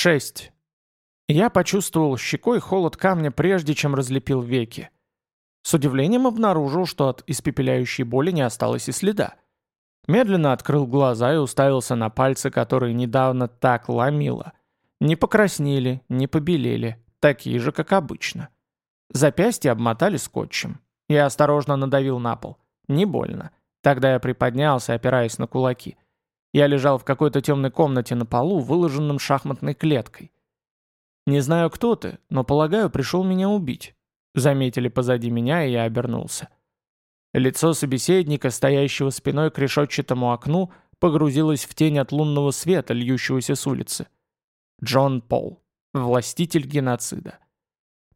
6. Я почувствовал щекой холод камня, прежде чем разлепил веки. С удивлением обнаружил, что от испепеляющей боли не осталось и следа. Медленно открыл глаза и уставился на пальцы, которые недавно так ломило. Не покраснели, не побелели, такие же, как обычно. Запястья обмотали скотчем. Я осторожно надавил на пол. Не больно. Тогда я приподнялся, опираясь на кулаки. Я лежал в какой-то темной комнате на полу, выложенном шахматной клеткой. Не знаю, кто ты, но, полагаю, пришел меня убить. Заметили позади меня, и я обернулся. Лицо собеседника, стоящего спиной к решетчатому окну, погрузилось в тень от лунного света, льющегося с улицы. Джон Пол. Властитель геноцида.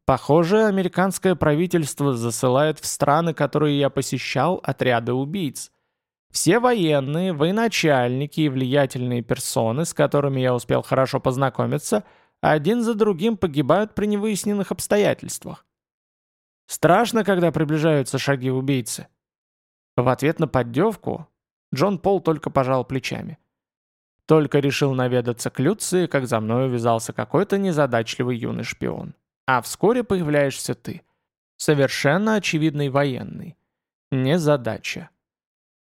Похоже, американское правительство засылает в страны, которые я посещал, отряды убийц. Все военные, военачальники и влиятельные персоны, с которыми я успел хорошо познакомиться, один за другим погибают при невыясненных обстоятельствах. Страшно, когда приближаются шаги убийцы. В ответ на поддевку Джон Пол только пожал плечами. Только решил наведаться к Люции, как за мной увязался какой-то незадачливый юный шпион. А вскоре появляешься ты. Совершенно очевидный военный. Незадача.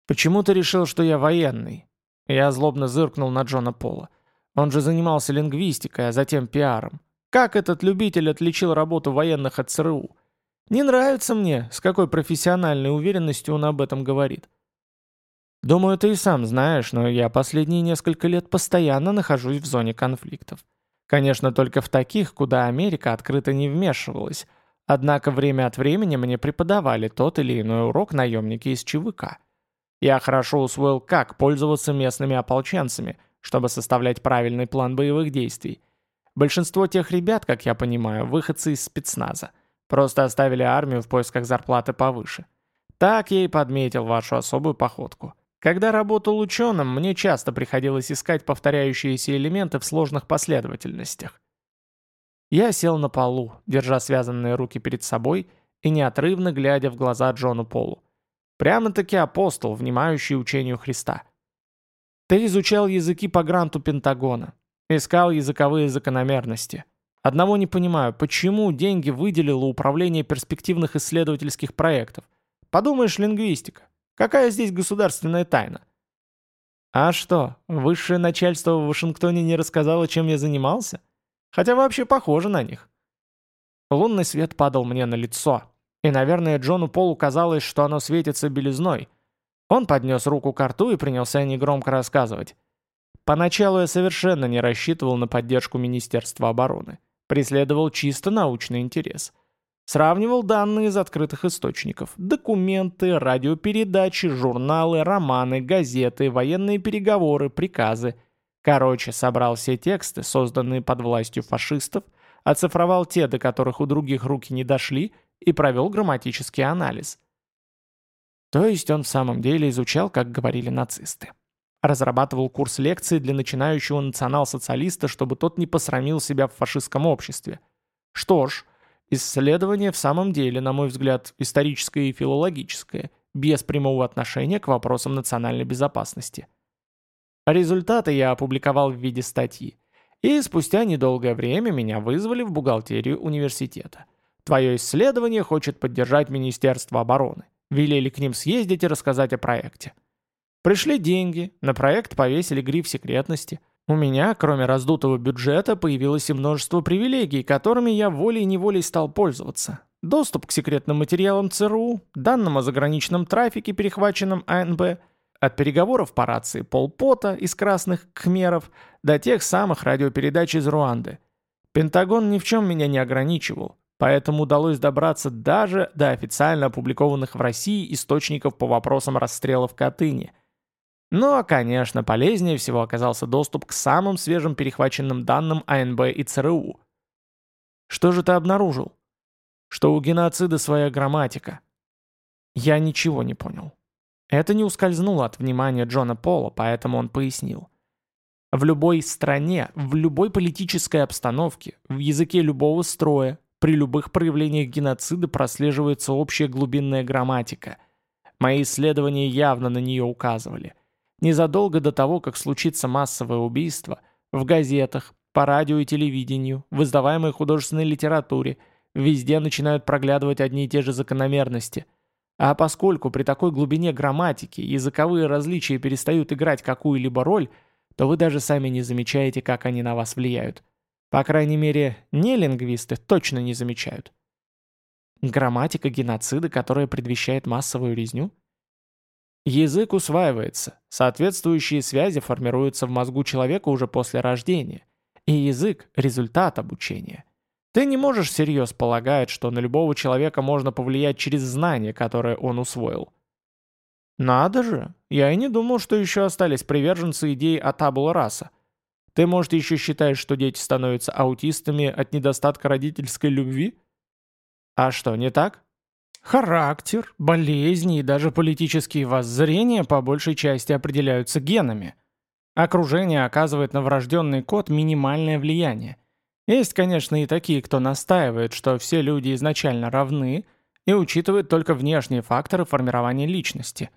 Почему ты решил, что я военный? Я злобно зыркнул на Джона Пола. Он же занимался лингвистикой, а затем пиаром. Как этот любитель отличил работу военных от ЦРУ? Не нравится мне, с какой профессиональной уверенностью он об этом говорит. Думаю, ты и сам знаешь, но я последние несколько лет постоянно нахожусь в зоне конфликтов. Конечно, только в таких, куда Америка открыто не вмешивалась. Однако время от времени мне преподавали тот или иной урок наемники из ЧВК. Я хорошо усвоил, как пользоваться местными ополченцами, чтобы составлять правильный план боевых действий. Большинство тех ребят, как я понимаю, выходцы из спецназа. Просто оставили армию в поисках зарплаты повыше. Так я и подметил вашу особую походку. Когда работал ученым, мне часто приходилось искать повторяющиеся элементы в сложных последовательностях. Я сел на полу, держа связанные руки перед собой и неотрывно глядя в глаза Джону Полу. Прямо-таки апостол, внимающий учению Христа. Ты изучал языки по гранту Пентагона, искал языковые закономерности. Одного не понимаю, почему деньги выделило Управление перспективных исследовательских проектов? Подумаешь, лингвистика. Какая здесь государственная тайна? А что, высшее начальство в Вашингтоне не рассказало, чем я занимался? Хотя вообще похоже на них. Лунный свет падал мне на лицо, и, наверное, Джону Полу казалось, что оно светится белизной. Он поднес руку к рту и принялся негромко рассказывать. Поначалу я совершенно не рассчитывал на поддержку Министерства обороны преследовал чисто научный интерес. Сравнивал данные из открытых источников. Документы, радиопередачи, журналы, романы, газеты, военные переговоры, приказы. Короче, собрал все тексты, созданные под властью фашистов, оцифровал те, до которых у других руки не дошли, и провел грамматический анализ. То есть он в самом деле изучал, как говорили нацисты. Разрабатывал курс лекций для начинающего национал-социалиста, чтобы тот не посрамил себя в фашистском обществе. Что ж, исследование в самом деле, на мой взгляд, историческое и филологическое, без прямого отношения к вопросам национальной безопасности. Результаты я опубликовал в виде статьи. И спустя недолгое время меня вызвали в бухгалтерию университета. Твое исследование хочет поддержать Министерство обороны. Велели к ним съездить и рассказать о проекте. Пришли деньги, на проект повесили гриф секретности. У меня, кроме раздутого бюджета, появилось и множество привилегий, которыми я волей-неволей стал пользоваться. Доступ к секретным материалам ЦРУ, данным о заграничном трафике, перехваченном АНБ, от переговоров по рации Полпота из красных кхмеров до тех самых радиопередач из Руанды. Пентагон ни в чем меня не ограничивал, поэтому удалось добраться даже до официально опубликованных в России источников по вопросам расстрела в Катыни – но, конечно, полезнее всего оказался доступ к самым свежим перехваченным данным АНБ и ЦРУ. Что же ты обнаружил? Что у геноцида своя грамматика. Я ничего не понял. Это не ускользнуло от внимания Джона Пола, поэтому он пояснил. В любой стране, в любой политической обстановке, в языке любого строя, при любых проявлениях геноцида прослеживается общая глубинная грамматика. Мои исследования явно на нее указывали. Незадолго до того, как случится массовое убийство, в газетах, по радио и телевидению, в издаваемой художественной литературе, везде начинают проглядывать одни и те же закономерности. А поскольку при такой глубине грамматики языковые различия перестают играть какую-либо роль, то вы даже сами не замечаете, как они на вас влияют. По крайней мере, не лингвисты точно не замечают. Грамматика геноцида, которая предвещает массовую резню? Язык усваивается, соответствующие связи формируются в мозгу человека уже после рождения. И язык – результат обучения. Ты не можешь всерьез полагать, что на любого человека можно повлиять через знания, которые он усвоил. Надо же, я и не думал, что еще остались приверженцы идеи о табула раса. Ты, может, еще считаешь, что дети становятся аутистами от недостатка родительской любви? А что, не так? Характер, болезни и даже политические воззрения по большей части определяются генами. Окружение оказывает на врожденный код минимальное влияние. Есть, конечно, и такие, кто настаивает, что все люди изначально равны и учитывает только внешние факторы формирования личности.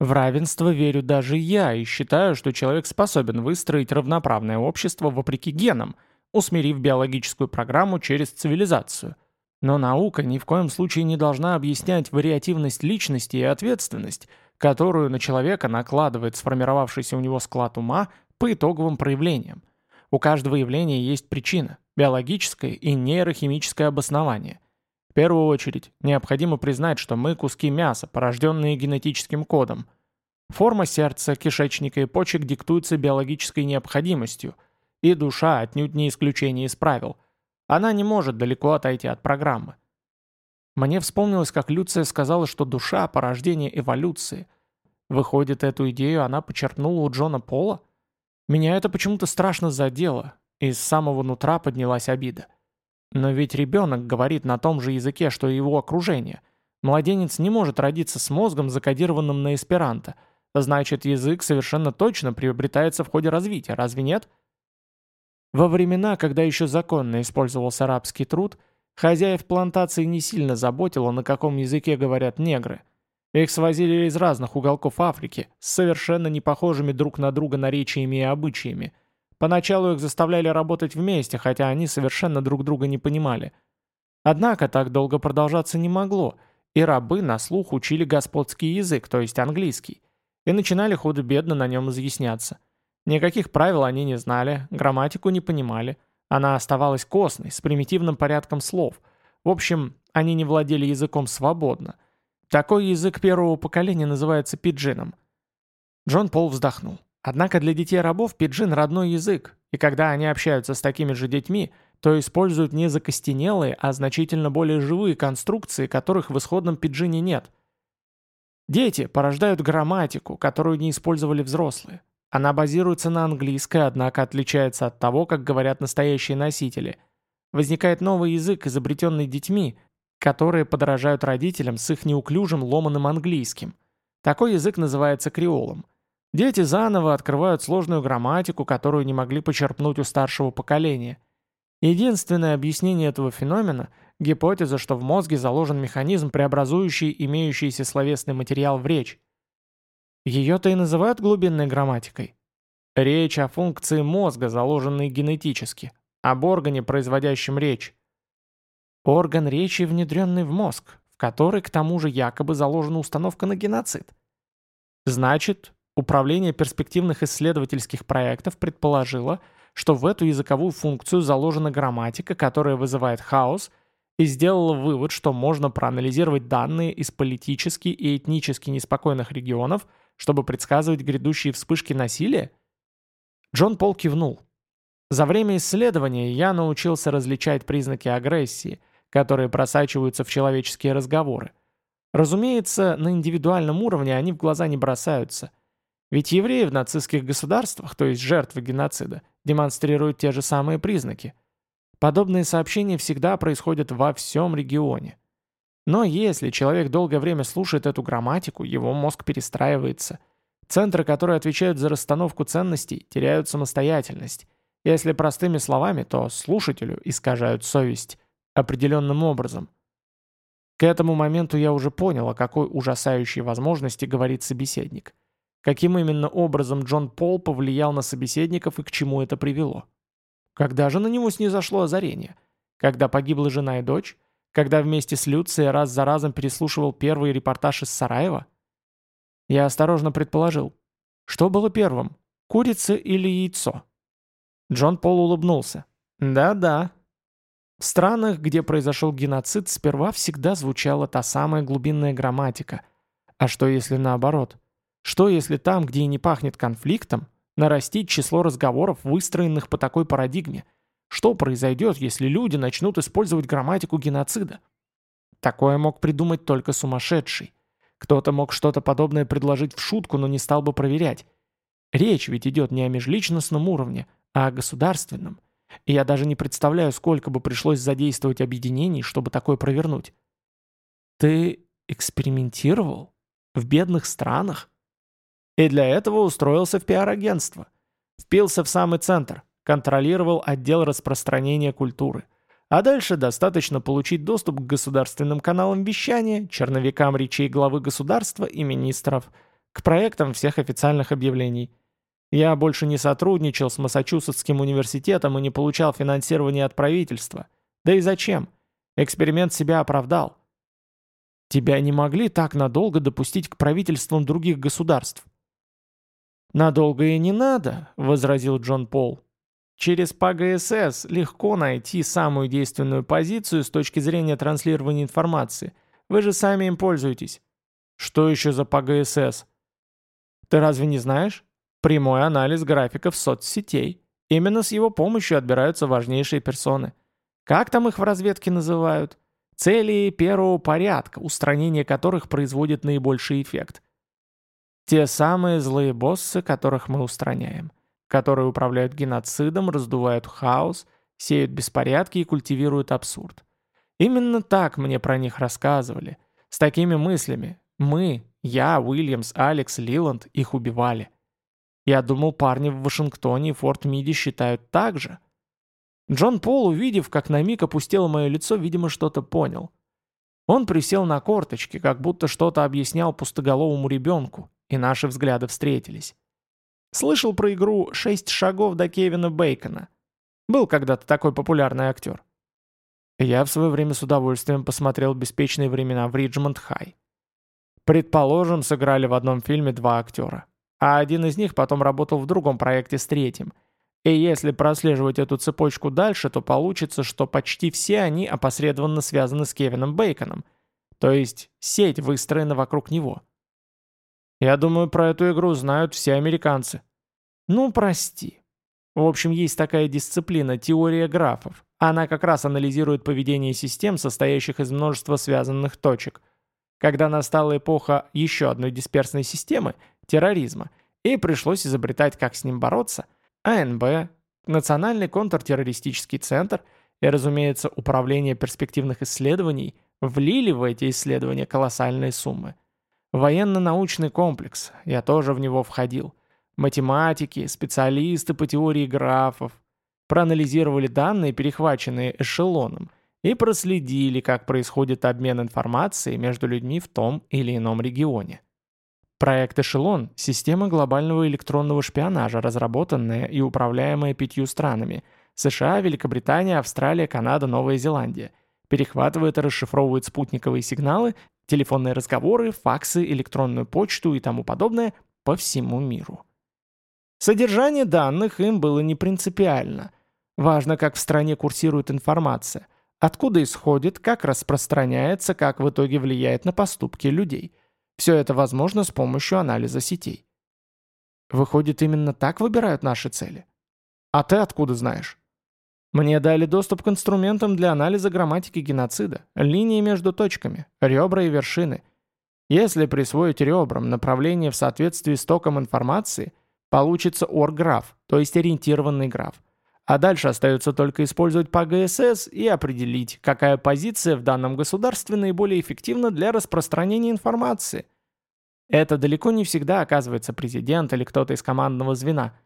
В равенство верю даже я и считаю, что человек способен выстроить равноправное общество вопреки генам, усмирив биологическую программу через цивилизацию – но наука ни в коем случае не должна объяснять вариативность личности и ответственность, которую на человека накладывает сформировавшийся у него склад ума по итоговым проявлениям. У каждого явления есть причина, биологическое и нейрохимическое обоснование. В первую очередь, необходимо признать, что мы куски мяса, порожденные генетическим кодом. Форма сердца, кишечника и почек диктуется биологической необходимостью, и душа отнюдь не исключение из правил – она не может далеко отойти от программы. Мне вспомнилось, как Люция сказала, что душа – порождение эволюции. Выходит, эту идею она почерпнула у Джона Пола? Меня это почему-то страшно задело, и с самого нутра поднялась обида. Но ведь ребенок говорит на том же языке, что и его окружение. Младенец не может родиться с мозгом, закодированным на эсперанто. Значит, язык совершенно точно приобретается в ходе развития, разве нет? – во времена, когда еще законно использовался арабский труд, хозяев плантации не сильно заботило, на каком языке говорят негры. Их свозили из разных уголков Африки, с совершенно не похожими друг на друга наречиями и обычаями. Поначалу их заставляли работать вместе, хотя они совершенно друг друга не понимали. Однако так долго продолжаться не могло, и рабы на слух учили господский язык, то есть английский, и начинали худо-бедно на нем изъясняться – Никаких правил они не знали, грамматику не понимали. Она оставалась костной, с примитивным порядком слов. В общем, они не владели языком свободно. Такой язык первого поколения называется пиджином. Джон Пол вздохнул. Однако для детей-рабов пиджин – родной язык, и когда они общаются с такими же детьми, то используют не закостенелые, а значительно более живые конструкции, которых в исходном пиджине нет. Дети порождают грамматику, которую не использовали взрослые. Она базируется на английской, однако отличается от того, как говорят настоящие носители. Возникает новый язык, изобретенный детьми, которые подражают родителям с их неуклюжим ломаным английским. Такой язык называется креолом. Дети заново открывают сложную грамматику, которую не могли почерпнуть у старшего поколения. Единственное объяснение этого феномена – гипотеза, что в мозге заложен механизм, преобразующий имеющийся словесный материал в речь. Ее-то и называют глубинной грамматикой. Речь о функции мозга, заложенной генетически, об органе, производящем речь. Орган речи, внедренный в мозг, в который, к тому же, якобы заложена установка на геноцид. Значит, Управление перспективных исследовательских проектов предположило, что в эту языковую функцию заложена грамматика, которая вызывает хаос, и сделало вывод, что можно проанализировать данные из политически и этнически неспокойных регионов – чтобы предсказывать грядущие вспышки насилия? Джон Пол кивнул. За время исследования я научился различать признаки агрессии, которые просачиваются в человеческие разговоры. Разумеется, на индивидуальном уровне они в глаза не бросаются. Ведь евреи в нацистских государствах, то есть жертвы геноцида, демонстрируют те же самые признаки. Подобные сообщения всегда происходят во всем регионе. Но если человек долгое время слушает эту грамматику, его мозг перестраивается. Центры, которые отвечают за расстановку ценностей, теряют самостоятельность. Если простыми словами, то слушателю искажают совесть определенным образом. К этому моменту я уже понял, о какой ужасающей возможности говорит собеседник. Каким именно образом Джон Пол повлиял на собеседников и к чему это привело. Когда же на него снизошло озарение? Когда погибла жена и дочь? Когда вместе с Люцией раз за разом переслушивал первый репортаж из Сараева? Я осторожно предположил. Что было первым? Курица или яйцо? Джон Пол улыбнулся. Да-да. В странах, где произошел геноцид, сперва всегда звучала та самая глубинная грамматика. А что если наоборот? Что если там, где и не пахнет конфликтом, нарастить число разговоров, выстроенных по такой парадигме? Что произойдет, если люди начнут использовать грамматику геноцида? Такое мог придумать только сумасшедший. Кто-то мог что-то подобное предложить в шутку, но не стал бы проверять. Речь ведь идет не о межличностном уровне, а о государственном. И я даже не представляю, сколько бы пришлось задействовать объединений, чтобы такое провернуть. Ты экспериментировал? В бедных странах? И для этого устроился в пиар-агентство. Впился в самый центр, контролировал отдел распространения культуры. А дальше достаточно получить доступ к государственным каналам вещания, черновикам речей главы государства и министров, к проектам всех официальных объявлений. Я больше не сотрудничал с Массачусетским университетом и не получал финансирования от правительства. Да и зачем? Эксперимент себя оправдал. Тебя не могли так надолго допустить к правительствам других государств. «Надолго и не надо», — возразил Джон Пол. «Через ПАГСС легко найти самую действенную позицию с точки зрения транслирования информации. Вы же сами им пользуетесь». «Что еще за ПАГСС?» «Ты разве не знаешь?» Прямой анализ графиков соцсетей. Именно с его помощью отбираются важнейшие персоны. Как там их в разведке называют? Цели первого порядка, устранение которых производит наибольший эффект. Те самые злые боссы, которых мы устраняем. Которые управляют геноцидом, раздувают хаос, сеют беспорядки и культивируют абсурд. Именно так мне про них рассказывали. С такими мыслями. Мы, я, Уильямс, Алекс, Лиланд их убивали. Я думал, парни в Вашингтоне и Форт Миди считают так же. Джон Пол, увидев, как на миг опустело мое лицо, видимо, что-то понял. Он присел на корточки, как будто что-то объяснял пустоголовому ребенку, и наши взгляды встретились. Слышал про игру «Шесть шагов до Кевина Бейкона». Был когда-то такой популярный актер. Я в свое время с удовольствием посмотрел «Беспечные времена» в Риджмонд-Хай. Предположим, сыграли в одном фильме два актера а один из них потом работал в другом проекте с третьим. И если прослеживать эту цепочку дальше, то получится, что почти все они опосредованно связаны с Кевином Бейконом. То есть сеть выстроена вокруг него. Я думаю, про эту игру знают все американцы. Ну, прости. В общем, есть такая дисциплина – теория графов. Она как раз анализирует поведение систем, состоящих из множества связанных точек. Когда настала эпоха еще одной дисперсной системы – терроризма, и пришлось изобретать, как с ним бороться, АНБ, Национальный контртеррористический центр и, разумеется, Управление перспективных исследований влили в эти исследования колоссальные суммы. Военно-научный комплекс, я тоже в него входил. Математики, специалисты по теории графов. Проанализировали данные, перехваченные эшелоном, и проследили, как происходит обмен информацией между людьми в том или ином регионе. Проект «Эшелон» — система глобального электронного шпионажа, разработанная и управляемая пятью странами — США, Великобритания, Австралия, Канада, Новая Зеландия. Перехватывает и расшифровывает спутниковые сигналы, телефонные разговоры, факсы, электронную почту и тому подобное по всему миру. Содержание данных им было не принципиально. Важно, как в стране курсирует информация, откуда исходит, как распространяется, как в итоге влияет на поступки людей – все это возможно с помощью анализа сетей. Выходит, именно так выбирают наши цели? А ты откуда знаешь? Мне дали доступ к инструментам для анализа грамматики геноцида, линии между точками, ребра и вершины. Если присвоить ребрам направление в соответствии с током информации, получится орграф, то есть ориентированный граф. А дальше остается только использовать ПГСС и определить, какая позиция в данном государстве наиболее эффективна для распространения информации. Это далеко не всегда оказывается президент или кто-то из командного звена.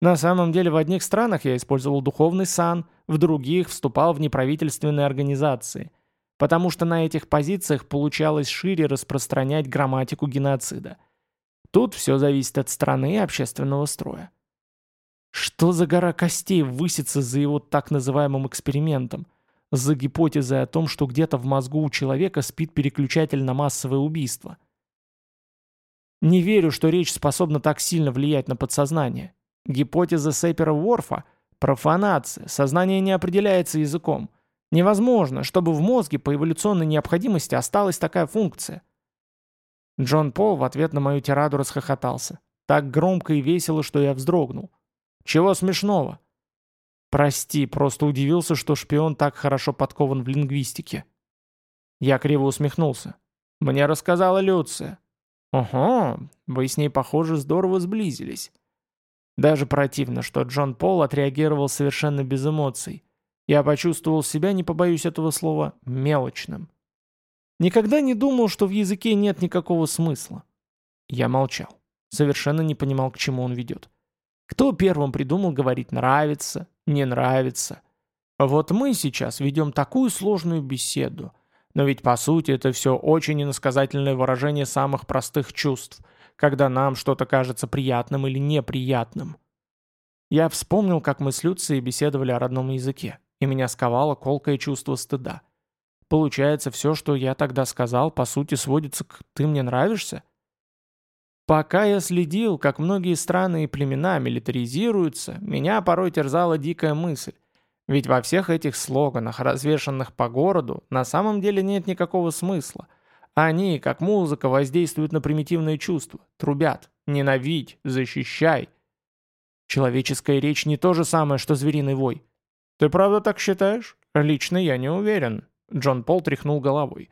На самом деле в одних странах я использовал духовный сан, в других вступал в неправительственные организации, потому что на этих позициях получалось шире распространять грамматику геноцида. Тут все зависит от страны и общественного строя. Что за гора костей высится за его так называемым экспериментом? За гипотезой о том, что где-то в мозгу у человека спит переключатель на массовое убийство. Не верю, что речь способна так сильно влиять на подсознание. Гипотеза Сейпера-Ворфа – профанация, сознание не определяется языком. Невозможно, чтобы в мозге по эволюционной необходимости осталась такая функция. Джон Пол в ответ на мою тираду расхохотался. Так громко и весело, что я вздрогнул. «Чего смешного?» «Прости, просто удивился, что шпион так хорошо подкован в лингвистике». Я криво усмехнулся. «Мне рассказала Люция». «Ого, вы с ней, похоже, здорово сблизились». Даже противно, что Джон Пол отреагировал совершенно без эмоций. Я почувствовал себя, не побоюсь этого слова, мелочным. Никогда не думал, что в языке нет никакого смысла. Я молчал. Совершенно не понимал, к чему он ведет. Кто первым придумал говорить «нравится», «не нравится»? Вот мы сейчас ведем такую сложную беседу. Но ведь по сути это все очень иносказательное выражение самых простых чувств, когда нам что-то кажется приятным или неприятным. Я вспомнил, как мы с Люцией беседовали о родном языке, и меня сковало колкое чувство стыда. Получается, все, что я тогда сказал, по сути сводится к «ты мне нравишься»? Пока я следил, как многие страны и племена милитаризируются, меня порой терзала дикая мысль. Ведь во всех этих слоганах, развешанных по городу, на самом деле нет никакого смысла. Они, как музыка, воздействуют на примитивные чувства, трубят «ненавидь», «защищай». Человеческая речь не то же самое, что звериный вой. «Ты правда так считаешь?» «Лично я не уверен», Джон Пол тряхнул головой.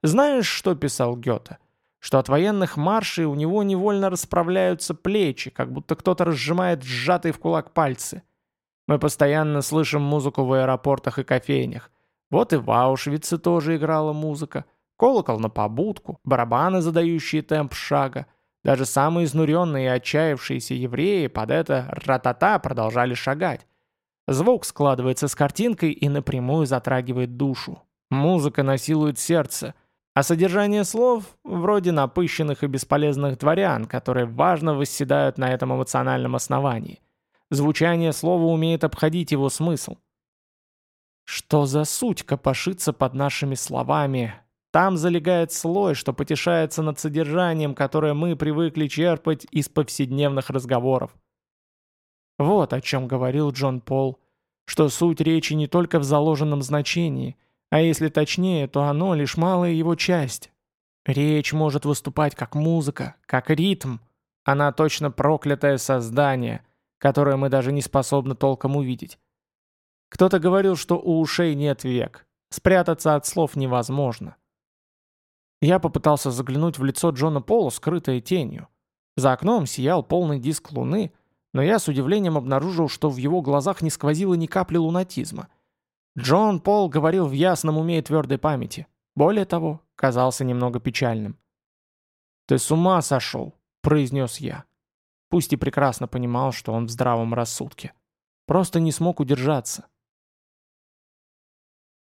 «Знаешь, что писал Гёте? Что от военных маршей у него невольно расправляются плечи, как будто кто-то разжимает сжатые в кулак пальцы. Мы постоянно слышим музыку в аэропортах и кофейнях. Вот и в Аушвице тоже играла музыка. Колокол на побудку, барабаны, задающие темп шага. Даже самые изнуренные и отчаявшиеся евреи под это ратата продолжали шагать. Звук складывается с картинкой и напрямую затрагивает душу. Музыка насилует сердце, а содержание слов вроде напыщенных и бесполезных дворян, которые важно восседают на этом эмоциональном основании. Звучание слова умеет обходить его смысл. Что за суть копошится под нашими словами? Там залегает слой, что потешается над содержанием, которое мы привыкли черпать из повседневных разговоров. Вот о чем говорил Джон Пол, что суть речи не только в заложенном значении, а если точнее, то оно лишь малая его часть. Речь может выступать как музыка, как ритм. Она точно проклятое создание, которое мы даже не способны толком увидеть. Кто-то говорил, что у ушей нет век. Спрятаться от слов невозможно. Я попытался заглянуть в лицо Джона Пола, скрытое тенью. За окном сиял полный диск луны, но я с удивлением обнаружил, что в его глазах не сквозило ни капли лунатизма — Джон Пол говорил в ясном уме и твердой памяти. Более того, казался немного печальным. «Ты с ума сошел», — произнес я. Пусть и прекрасно понимал, что он в здравом рассудке. Просто не смог удержаться.